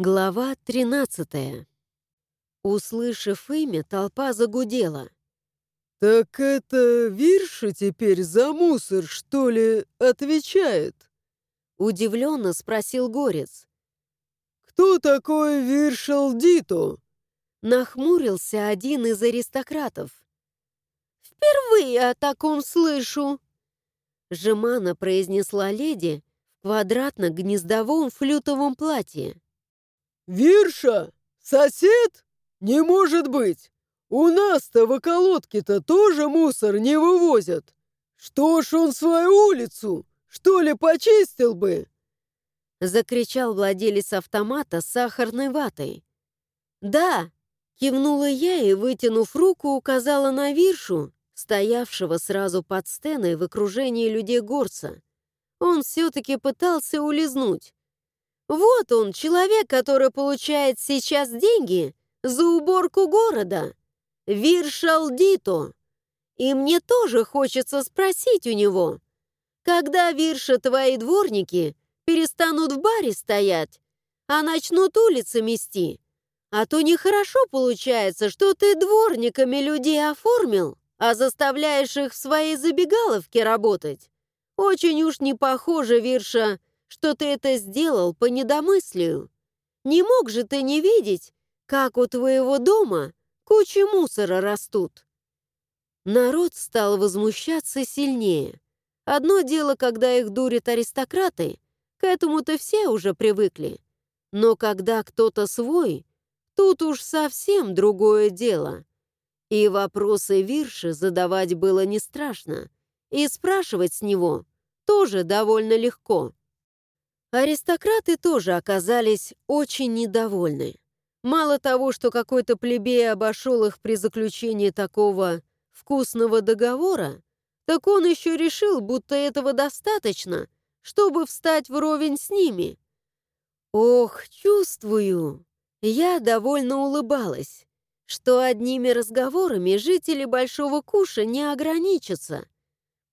Глава 13 Услышав имя, толпа загудела. «Так это Вирша теперь за мусор, что ли, отвечает?» Удивленно спросил Горец. «Кто такой Виршал Дито?» Нахмурился один из аристократов. «Впервые о таком слышу!» Жемана произнесла леди в квадратно-гнездовом флютовом платье. «Вирша? Сосед? Не может быть! У нас-то в околотке-то тоже мусор не вывозят! Что ж он свою улицу, что ли, почистил бы?» Закричал владелец автомата с сахарной ватой. «Да!» — кивнула я и, вытянув руку, указала на Виршу, стоявшего сразу под стеной в окружении людей горца. Он все-таки пытался улизнуть. Вот он, человек, который получает сейчас деньги за уборку города. Виршалдито. И мне тоже хочется спросить у него, когда, Вирша, твои дворники перестанут в баре стоять, а начнут улицы мести? А то нехорошо получается, что ты дворниками людей оформил, а заставляешь их в своей забегаловке работать. Очень уж не похоже, Вирша, что ты это сделал по недомыслию. Не мог же ты не видеть, как у твоего дома кучи мусора растут?» Народ стал возмущаться сильнее. Одно дело, когда их дурят аристократы, к этому-то все уже привыкли. Но когда кто-то свой, тут уж совсем другое дело. И вопросы Вирши задавать было не страшно, и спрашивать с него тоже довольно легко. Аристократы тоже оказались очень недовольны. Мало того, что какой-то плебей обошел их при заключении такого вкусного договора, так он еще решил, будто этого достаточно, чтобы встать вровень с ними. Ох, чувствую, я довольно улыбалась, что одними разговорами жители Большого Куша не ограничатся.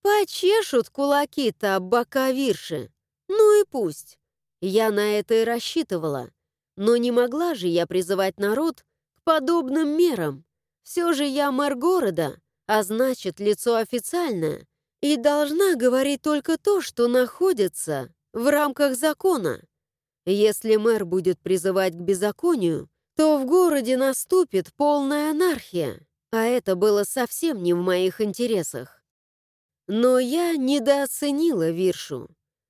Почешут кулаки-то об бока Вирши. Ну и пусть. Я на это и рассчитывала. Но не могла же я призывать народ к подобным мерам. Все же я мэр города, а значит, лицо официальное, и должна говорить только то, что находится в рамках закона. Если мэр будет призывать к беззаконию, то в городе наступит полная анархия, а это было совсем не в моих интересах. Но я недооценила Виршу.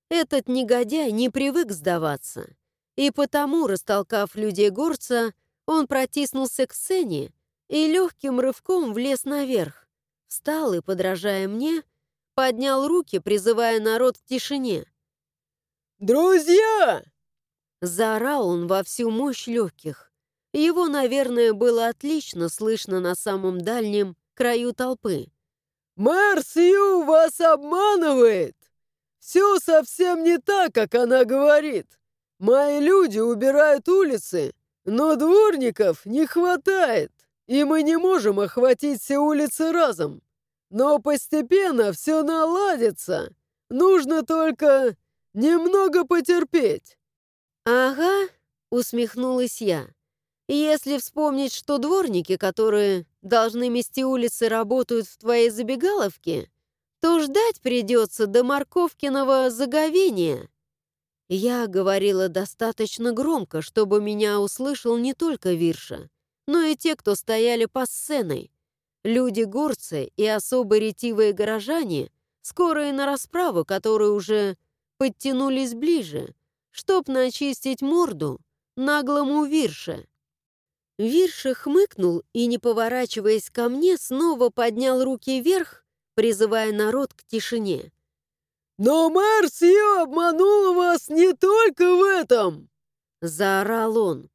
Этот негодяй не привык сдаваться. И потому, растолкав людей горца, он протиснулся к сцене и легким рывком влез наверх. Встал и, подражая мне, поднял руки, призывая народ к тишине. «Друзья!» Заорал он во всю мощь легких. Его, наверное, было отлично слышно на самом дальнем краю толпы. «Мэр Сью вас обманывает! Все совсем не так, как она говорит. Мои люди убирают улицы, но дворников не хватает, и мы не можем охватить все улицы разом. Но постепенно все наладится. Нужно только немного потерпеть». «Ага», — усмехнулась я. «Если вспомнить, что дворники, которые должны мести улицы, работают в твоей забегаловке, то ждать придется до морковкиного заговения. Я говорила достаточно громко, чтобы меня услышал не только Вирша, но и те, кто стояли по сценой. Люди-горцы и особо ретивые горожане, скорые на расправу, которые уже подтянулись ближе, чтоб начистить морду наглому Вирше. Вирша хмыкнул и, не поворачиваясь ко мне, снова поднял руки вверх призывая народ к тишине. «Но мэр Сью обманула вас не только в этом!» — заорал он.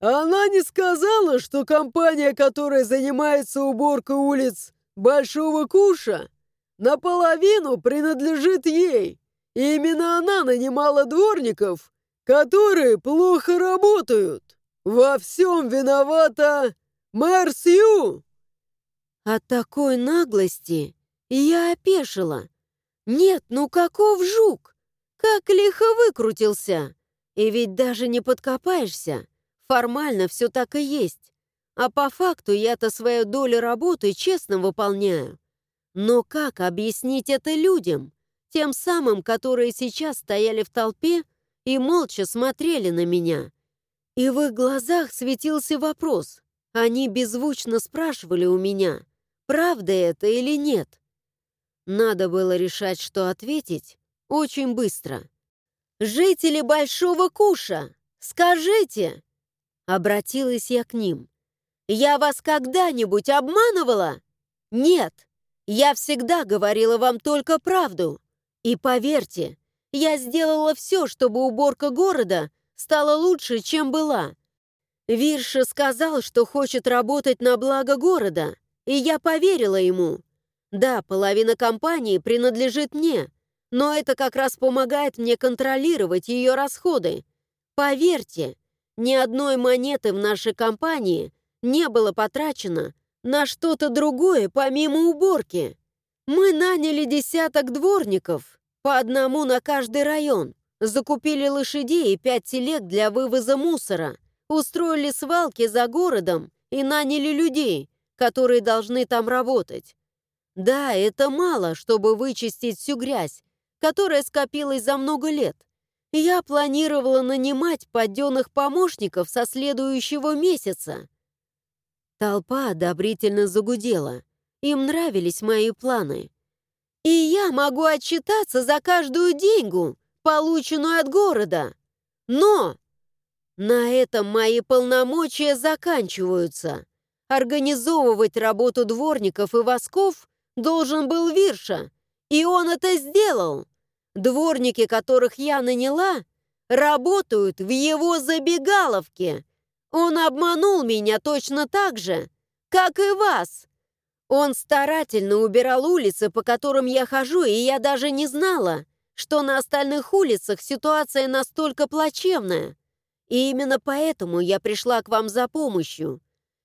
«Она не сказала, что компания, которая занимается уборкой улиц Большого Куша, наполовину принадлежит ей, и именно она нанимала дворников, которые плохо работают. Во всем виновата мэр Сью!» От такой наглости я опешила. Нет, ну каков жук? Как лихо выкрутился! И ведь даже не подкопаешься. Формально все так и есть. А по факту я-то свою долю работы честно выполняю. Но как объяснить это людям, тем самым, которые сейчас стояли в толпе и молча смотрели на меня? И в их глазах светился вопрос. Они беззвучно спрашивали у меня, правда это или нет. Надо было решать, что ответить очень быстро. «Жители Большого Куша, скажите!» Обратилась я к ним. «Я вас когда-нибудь обманывала?» «Нет, я всегда говорила вам только правду. И поверьте, я сделала все, чтобы уборка города стала лучше, чем была. Вирша сказал, что хочет работать на благо города, и я поверила ему. Да, половина компании принадлежит мне, но это как раз помогает мне контролировать ее расходы. Поверьте, ни одной монеты в нашей компании не было потрачено на что-то другое помимо уборки. Мы наняли десяток дворников, по одному на каждый район, закупили лошадей и пять телег для вывоза мусора – устроили свалки за городом и наняли людей, которые должны там работать. Да, это мало, чтобы вычистить всю грязь, которая скопилась за много лет. Я планировала нанимать подденных помощников со следующего месяца. Толпа одобрительно загудела. Им нравились мои планы. И я могу отчитаться за каждую деньгу, полученную от города. Но на этом мои полномочия заканчиваются. Организовывать работу дворников и восков должен был Вирша, и он это сделал. Дворники, которых я наняла, работают в его забегаловке. Он обманул меня точно так же, как и вас. Он старательно убирал улицы, по которым я хожу, и я даже не знала, что на остальных улицах ситуация настолько плачевная. И именно поэтому я пришла к вам за помощью.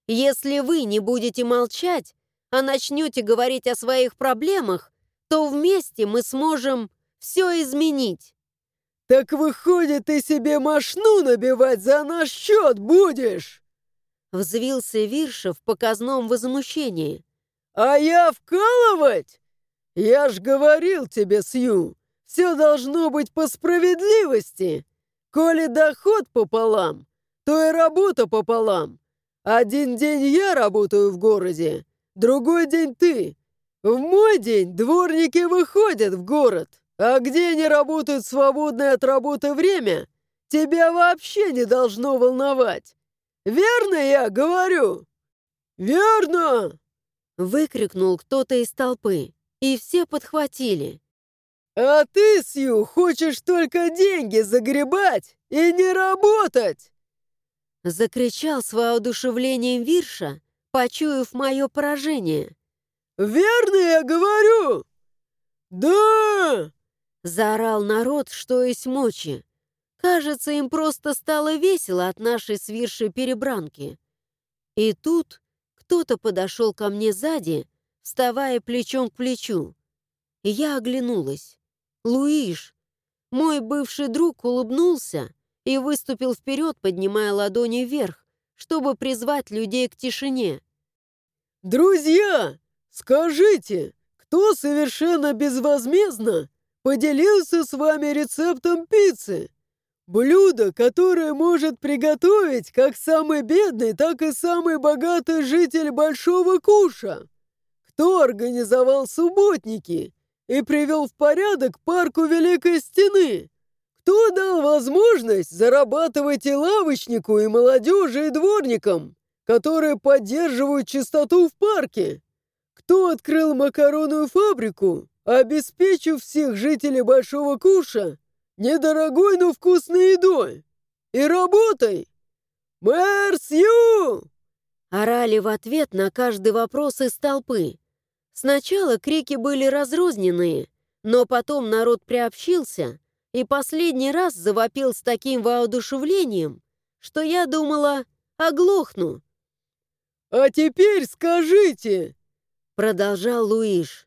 Если вы не будете молчать, а начнете говорить о своих проблемах, то вместе мы сможем все изменить». «Так выходит, ты себе мошну набивать за наш счет будешь?» Взвился Вирша в показном возмущении. «А я вкалывать? Я ж говорил тебе, Сью, все должно быть по справедливости. Коли доход пополам, то и работа пополам. Один день я работаю в городе, другой день ты. В мой день дворники выходят в город, а где они работают свободное от работы время, тебя вообще не должно волновать. Верно я говорю? Верно!» Выкрикнул кто-то из толпы, и все подхватили. «А ты, Сью, хочешь только деньги загребать и не работать!» Закричал с воодушевлением Вирша, почуяв мое поражение. «Верно я говорю?» «Да!» Заорал народ, что есть мочи. Кажется, им просто стало весело от нашей с Виршей перебранки. И тут кто-то подошел ко мне сзади, вставая плечом к плечу. Я оглянулась. «Луиш!» Мой бывший друг улыбнулся и выступил вперед, поднимая ладони вверх, чтобы призвать людей к тишине. «Друзья, скажите, кто совершенно безвозмездно поделился с вами рецептом пиццы? Блюдо, которое может приготовить как самый бедный, так и самый богатый житель Большого Куша. Кто организовал субботники и привел в порядок парку Великой Стены? Кто дал возможность зарабатывать и лавочнику, и молодежи, и дворникам, которые поддерживают чистоту в парке? Кто открыл макаронную фабрику, обеспечив всех жителей Большого Куша недорогой, но вкусной едой? И работой! Мэр Сью! Орали в ответ на каждый вопрос из толпы. Сначала крики были разрозненные, но потом народ приобщился и последний раз завопил с таким воодушевлением, что я думала, оглохну. «А теперь скажите!» — продолжал Луиш.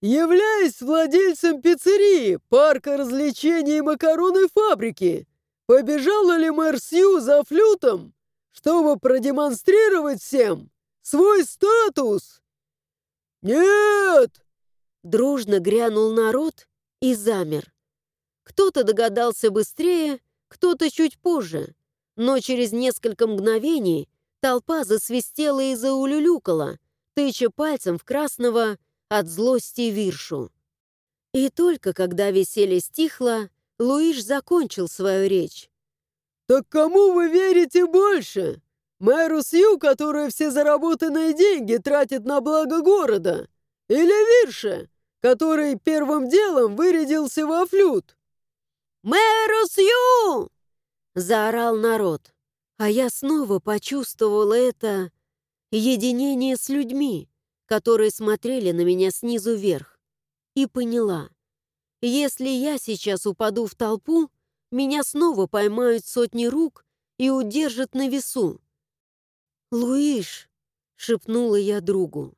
«Являясь владельцем пиццерии, парка развлечений и макаронной фабрики, побежала ли мэр Сью за флютом, чтобы продемонстрировать всем свой статус?» «Нет!» Дружно грянул народ и замер. Кто-то догадался быстрее, кто-то чуть позже, но через несколько мгновений толпа засвистела и заулюлюкала, тыча пальцем в красного от злости виршу. И только когда веселье стихло, Луиш закончил свою речь. «Так кому вы верите больше? Мэру Сью, который все заработанные деньги тратит на благо города? Или Вирше, который первым делом вырядился во флют?» «Мэру Сью!» — заорал народ. А я снова почувствовала это единение с людьми, которые смотрели на меня снизу вверх, и поняла, если я сейчас упаду в толпу, меня снова поймают сотни рук и удержат на весу. «Луиш!» — шепнула я другу.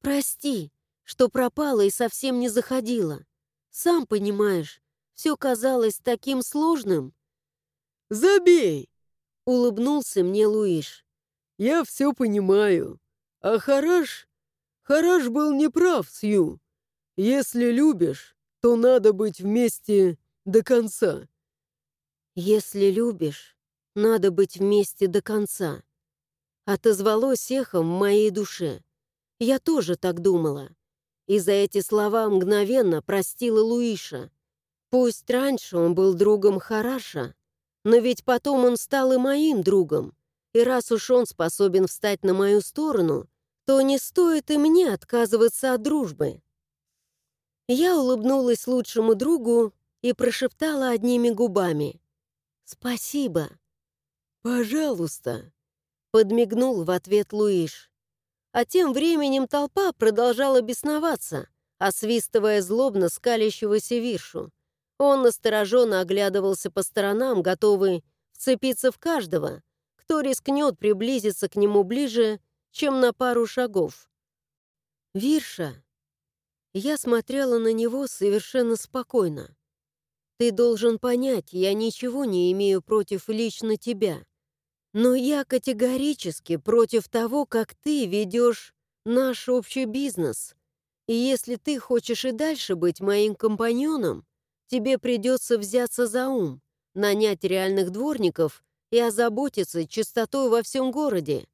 «Прости, что пропала и совсем не заходила. Сам понимаешь, все казалось таким сложным». «Забей!» — улыбнулся мне Луиш. «Я все понимаю. А Хараш... Хараш был неправ, Сью. Если любишь, то надо быть вместе до конца». «Если любишь, надо быть вместе до конца», — отозвалось эхом в моей душе. Я тоже так думала. И за эти слова мгновенно простила Луиша. Пусть раньше он был другом Хараша, но ведь потом он стал и моим другом. И раз уж он способен встать на мою сторону, то не стоит и мне отказываться от дружбы. Я улыбнулась лучшему другу и прошептала одними губами. «Спасибо». «Пожалуйста», — подмигнул в ответ Луиш. А тем временем толпа продолжала бесноваться, освистывая злобно скалящегося виршу. Он настороженно оглядывался по сторонам, готовый вцепиться в каждого, кто рискнет приблизиться к нему ближе, чем на пару шагов. «Вирша», я смотрела на него совершенно спокойно. «Ты должен понять, я ничего не имею против лично тебя. Но я категорически против того, как ты ведешь наш общий бизнес. И если ты хочешь и дальше быть моим компаньоном, тебе придется взяться за ум, нанять реальных дворников и озаботиться чистотой во всем городе.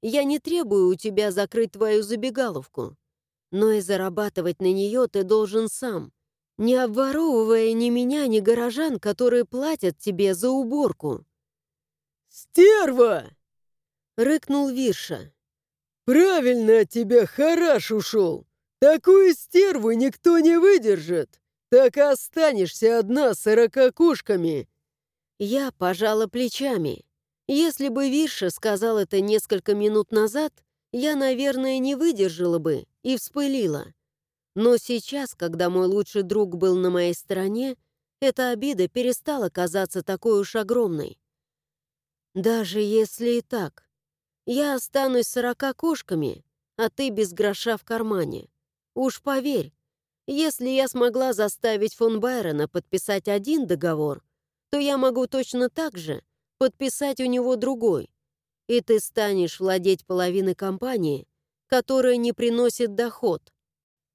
Я не требую у тебя закрыть твою забегаловку. Но и зарабатывать на нее ты должен сам, не обворовывая ни меня, ни горожан, которые платят тебе за уборку». «Стерва!» — рыкнул Вирша. «Правильно от тебя хараш ушел! Такую стерву никто не выдержит! Так и останешься одна с сорока кошками!» Я пожала плечами. Если бы Вирша сказал это несколько минут назад, я, наверное, не выдержала бы и вспылила. Но сейчас, когда мой лучший друг был на моей стороне, эта обида перестала казаться такой уж огромной. Даже если и так, я останусь сорока кошками, а ты без гроша в кармане. Уж поверь, если я смогла заставить фон Байрона подписать один договор, то я могу точно так же подписать у него другой и ты станешь владеть половиной компании, которая не приносит доход.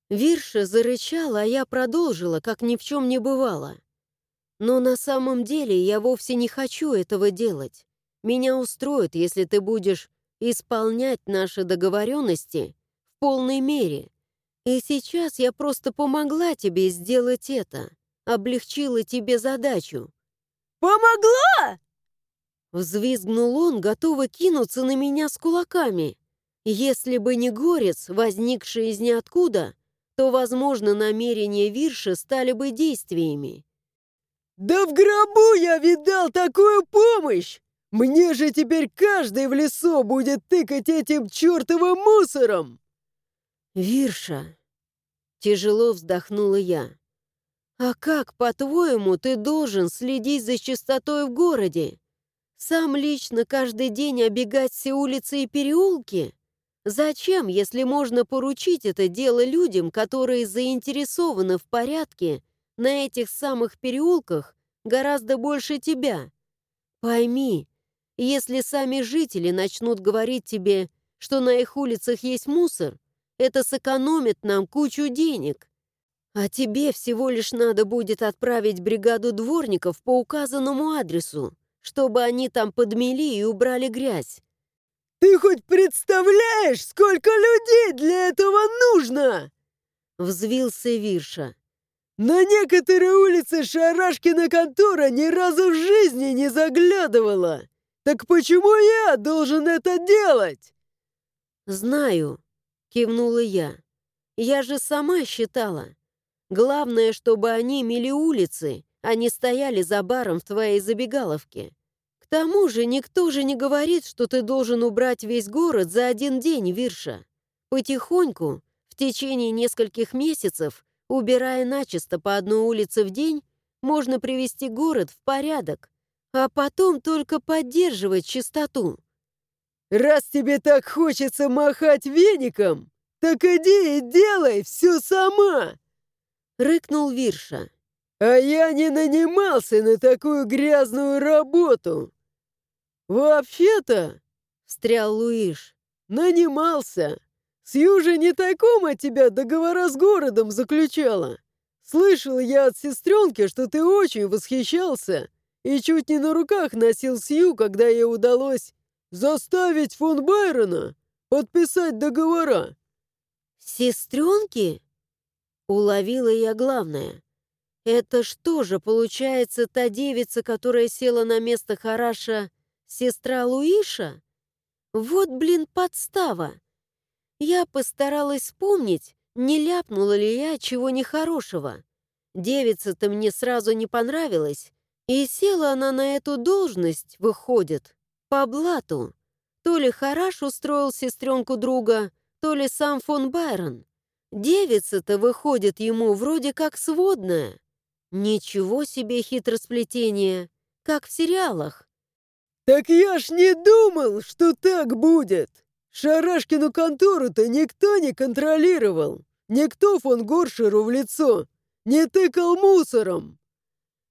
Вирша зарычала, а я продолжила, как ни в чем не бывало. Но на самом деле я вовсе не хочу этого делать. Меня устроит, если ты будешь исполнять наши договоренности в полной мере. И сейчас я просто помогла тебе сделать это, облегчила тебе задачу. «Помогла?» Взвизгнул он, готовый кинуться на меня с кулаками. Если бы не горец, возникший из ниоткуда, то, возможно, намерения Вирши стали бы действиями. «Да в гробу я видал такую помощь! Мне же теперь каждый в лесу будет тыкать этим чертовым мусором!» «Вирша!» Тяжело вздохнула я. «А как, по-твоему, ты должен следить за чистотой в городе? Сам лично каждый день обегать все улицы и переулки? Зачем, если можно поручить это дело людям, которые заинтересованы в порядке на этих самых переулках гораздо больше тебя, Пойми, если сами жители начнут говорить тебе, что на их улицах есть мусор, это сэкономит нам кучу денег. А тебе всего лишь надо будет отправить бригаду дворников по указанному адресу, чтобы они там подмели и убрали грязь. «Ты хоть представляешь, сколько людей для этого нужно?» Взвился Вирша. «На некоторые улицы Шарашкина контора ни разу в жизни не заглядывала. Так почему я должен это делать?» «Знаю», — кивнула я. «Я же сама считала. Главное, чтобы они мели улицы, а не стояли за баром в твоей забегаловке. К тому же никто же не говорит, что ты должен убрать весь город за один день, Вирша. Потихоньку, в течение нескольких месяцев, убирая начисто по одной улице в день, можно привести город в порядок, а потом только поддерживать чистоту. «Раз тебе так хочется махать веником, так иди и делай все сама!» Рыкнул Вирша. «А я не нанимался на такую грязную работу!» «Вообще-то...» — встрял Луиш. «Нанимался. Сью же не таком от тебя договора с городом заключала. Слышал я от сестренки, что ты очень восхищался и чуть не на руках носил Сью, когда ей удалось заставить фон Байрона подписать договора». «Сестренки?» Уловила я главное. «Это что же, получается, та девица, которая села на место Хараша, Сестра Луиша? Вот, блин, подстава. Я постаралась вспомнить, не ляпнула ли я чего нехорошего. Девица-то мне сразу не понравилась, и села она на эту должность, выходит, по блату. То ли Хараш устроил сестренку друга, то ли сам фон Байрон. Девица-то выходит ему вроде как сводная. Ничего себе хитросплетение, как в сериалах. «Так я ж не думал, что так будет! Шарашкину контору-то никто не контролировал! Никто фон Горшеру в лицо не тыкал мусором!»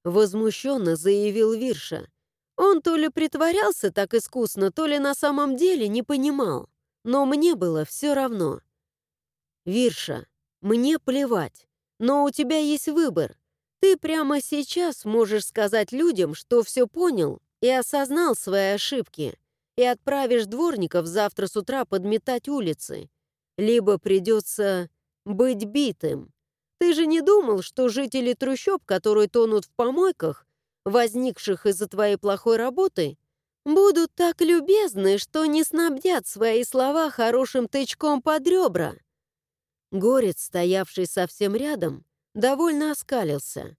Возмущенно заявил Вирша. Он то ли притворялся так искусно, то ли на самом деле не понимал. Но мне было все равно. «Вирша, мне плевать, но у тебя есть выбор. Ты прямо сейчас можешь сказать людям, что все понял и осознал свои ошибки, и отправишь дворников завтра с утра подметать улицы. Либо придется быть битым. Ты же не думал, что жители трущоб, которые тонут в помойках, возникших из-за твоей плохой работы, будут так любезны, что не снабдят свои слова хорошим тычком под ребра. Горец, стоявший совсем рядом, довольно оскалился.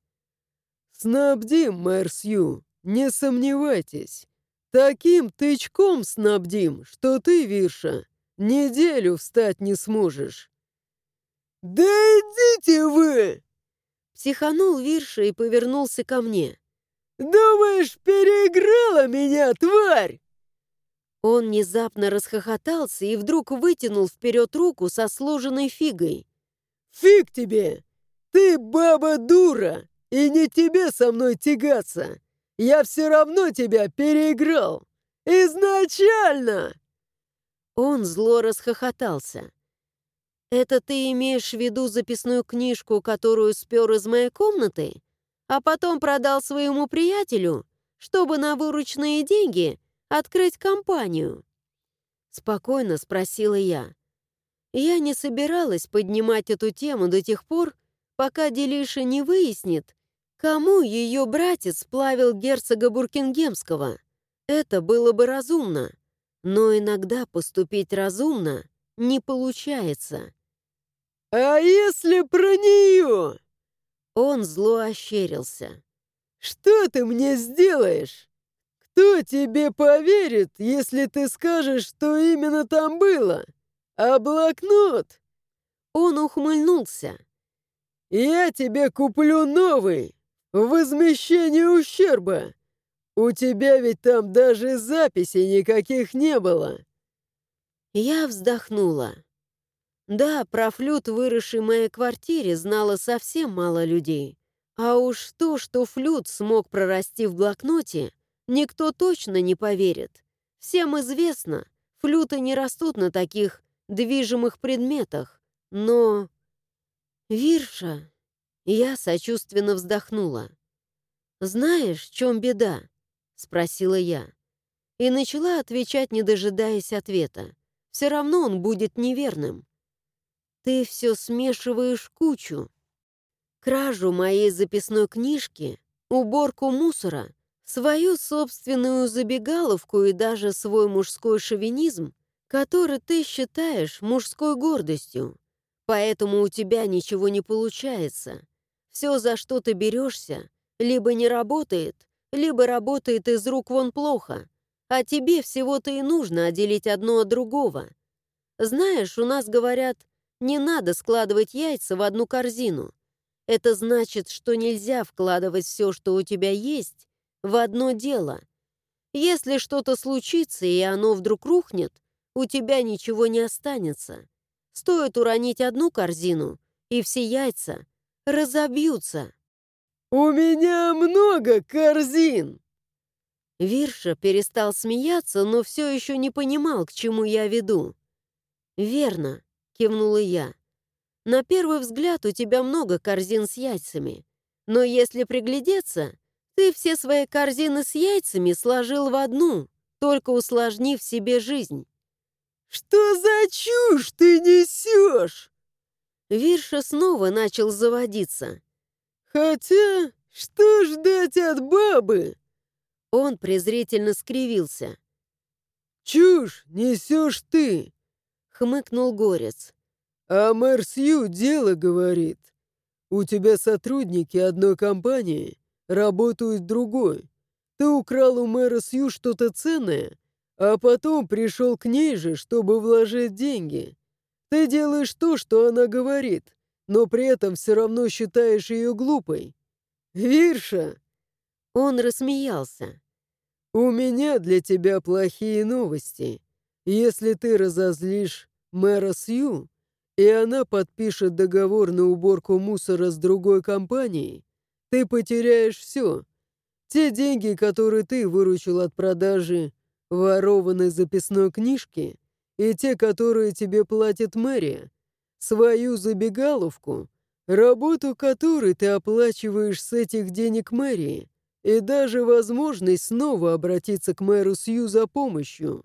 «Снабдим, мэр Сью!» Не сомневайтесь, таким тычком снабдим, что ты, Вирша, неделю встать не сможешь. «Да идите вы!» Психанул Вирша и повернулся ко мне. «Думаешь, переиграла меня, тварь?» Он внезапно расхохотался и вдруг вытянул вперед руку со сложенной фигой. «Фиг тебе! Ты баба дура, и не тебе со мной тягаться! Я все равно тебя переиграл! Изначально!» Он зло расхохотался. «Это ты имеешь в виду записную книжку, которую спер из моей комнаты, а потом продал своему приятелю, чтобы на вырученные деньги открыть компанию?» Спокойно спросила я. Я не собиралась поднимать эту тему до тех пор, пока Делиша не выяснит, Кому ее братец сплавил герцога Буркингемского? Это было бы разумно. Но иногда поступить разумно не получается. «А если про нее?» Он зло ощерился. «Что ты мне сделаешь? Кто тебе поверит, если ты скажешь, что именно там было? А блокнот?» Он ухмыльнулся. «Я тебе куплю новый, Возмещение ущерба! У тебя ведь там даже записей никаких не было!» Я вздохнула. Да, про флют, выросший в моей квартире, знало совсем мало людей. А уж то, что флют смог прорасти в блокноте, никто точно не поверит. Всем известно, флюты не растут на таких движимых предметах, но... Вирша... Я сочувственно вздохнула. «Знаешь, в чем беда?» — спросила я. И начала отвечать, не дожидаясь ответа. Все равно он будет неверным. «Ты все смешиваешь кучу. Кражу моей записной книжки, уборку мусора, свою собственную забегаловку и даже свой мужской шовинизм, который ты считаешь мужской гордостью. Поэтому у тебя ничего не получается. Все, за что ты берешься, либо не работает, либо работает из рук вон плохо, а тебе всего-то и нужно отделить одно от другого. Знаешь, у нас говорят, не надо складывать яйца в одну корзину. Это значит, что нельзя вкладывать все, что у тебя есть, в одно дело. Если что-то случится, и оно вдруг рухнет, у тебя ничего не останется. Стоит уронить одну корзину, и все яйца разобьются. «У меня много корзин!» Вирша перестал смеяться, но все еще не понимал, к чему я веду. «Верно», — кивнула я. «На первый взгляд у тебя много корзин с яйцами, но если приглядеться, ты все свои корзины с яйцами сложил в одну, только усложнив себе жизнь». «Что за чушь ты несешь?» Вирша снова начал заводиться. «Хотя, что ждать от бабы?» Он презрительно скривился. «Чушь несешь ты!» — хмыкнул Горец. «А мэр Сью дело говорит. У тебя сотрудники одной компании работают другой. Ты украл у мэра Сью что-то ценное, а потом пришел к ней же, чтобы вложить деньги. Ты делаешь то, что она говорит, но при этом все равно считаешь ее глупой. Вирша!» Он рассмеялся. «У меня для тебя плохие новости. Если ты разозлишь мэра Сью, и она подпишет договор на уборку мусора с другой компанией, ты потеряешь все. Те деньги, которые ты выручил от продажи ворованной записной книжки, и те, которые тебе платит мэрия, свою забегаловку, работу которой ты оплачиваешь с этих денег мэрии, и даже возможность снова обратиться к мэру Сью за помощью.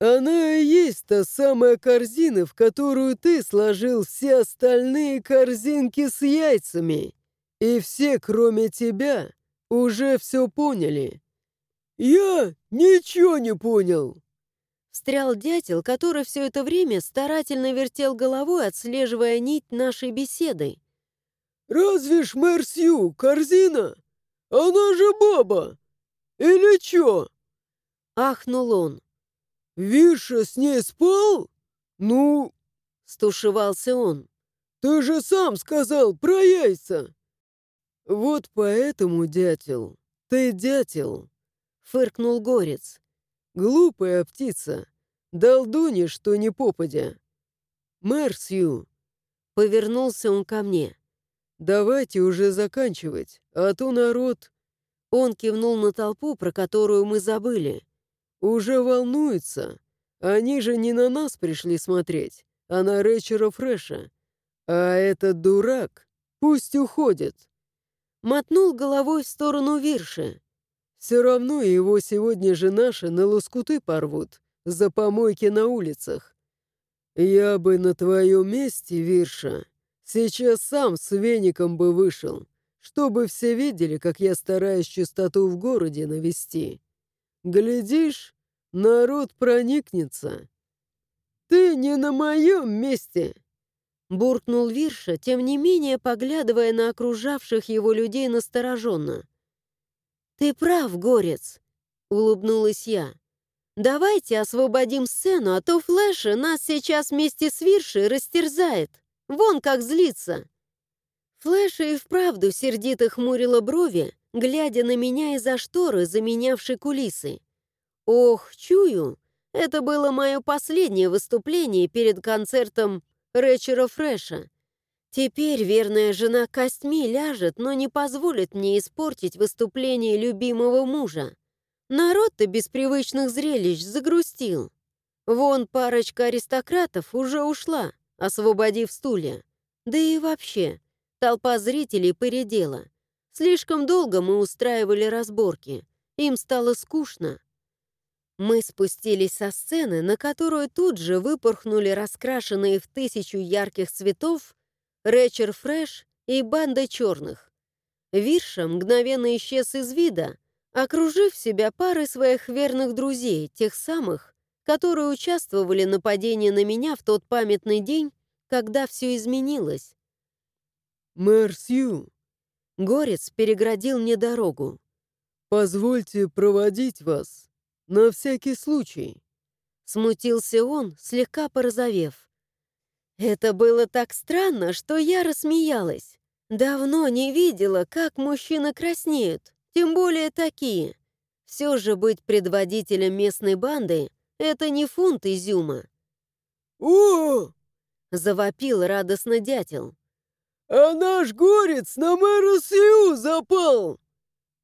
Она и есть та самая корзина, в которую ты сложил все остальные корзинки с яйцами. И все, кроме тебя, уже все поняли. Я ничего не понял. Встрял дятел, который все это время старательно вертел головой, отслеживая нить нашей беседы. «Разве ж мэр Сью корзина? Она же баба! Или чё?» Ахнул он. «Виша с ней спал? Ну...» Стушевался он. «Ты же сам сказал про яйца!» «Вот поэтому, дятел, ты дятел!» Фыркнул горец. Глупая птица. Долдуни, что не попадя. Мерсью. Повернулся он ко мне. Давайте уже заканчивать, а то народ... Он кивнул на толпу, про которую мы забыли. Уже волнуется. Они же не на нас пришли смотреть, а на Рэчера Фреша. А этот дурак пусть уходит. Мотнул головой в сторону Вирши. Все равно его сегодня же наши на лоскуты порвут за помойки на улицах. Я бы на твоем месте, Вирша, сейчас сам с веником бы вышел, чтобы все видели, как я стараюсь чистоту в городе навести. Глядишь, народ проникнется. Ты не на моем месте, буркнул Вирша, тем не менее поглядывая на окружавших его людей настороженно. «Ты прав, Горец», — улыбнулась я. «Давайте освободим сцену, а то Флэша нас сейчас вместе с Виршей растерзает. Вон как злится». Флэша и вправду сердито хмурила брови, глядя на меня из-за шторы, заменявшей кулисы. Ох, чую, это было мое последнее выступление перед концертом Рэчера Фрэша. Теперь верная жена костьми ляжет, но не позволит мне испортить выступление любимого мужа. Народ-то без привычных зрелищ загрустил. Вон парочка аристократов уже ушла, освободив стулья. Да и вообще, толпа зрителей поредела. Слишком долго мы устраивали разборки. Им стало скучно. Мы спустились со сцены, на которую тут же выпорхнули раскрашенные в тысячу ярких цветов Рэчер Фрэш и банда черных. Вирша мгновенно исчез из вида, окружив себя парой своих верных друзей, тех самых, которые участвовали в нападении на меня в тот памятный день, когда все изменилось. «Мэр Сью!» Горец переградил мне дорогу. «Позвольте проводить вас, на всякий случай». Смутился он, слегка порозовев. Это было так странно, что я рассмеялась. Давно не видела, как мужчины краснеют, тем более такие. Все же быть предводителем местной банды — это не фунт изюма. «О!» — завопил радостно дятел. «А наш горец на мэра Сью запал!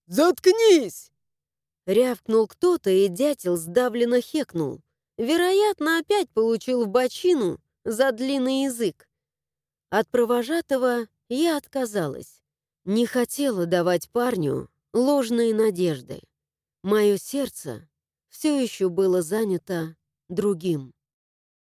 Заткнись!» Рявкнул кто-то, и дятел сдавленно хекнул. Вероятно, опять получил в бочину за длинный язык. От провожатого я отказалась. Не хотела давать парню ложные надежды. Мое сердце все еще было занято другим.